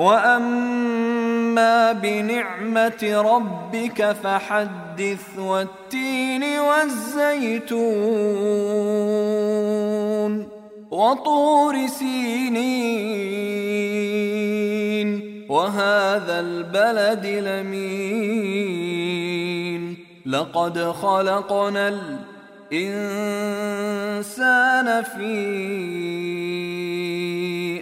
واما بنعمه ربك فحدث والتين والزيتون وطور سينين وهذا البلد لمين لقد خلقنا الانسان في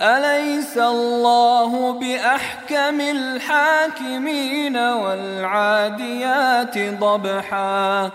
أليس الله بأحكم الحاكمين والعاديات ضبحا؟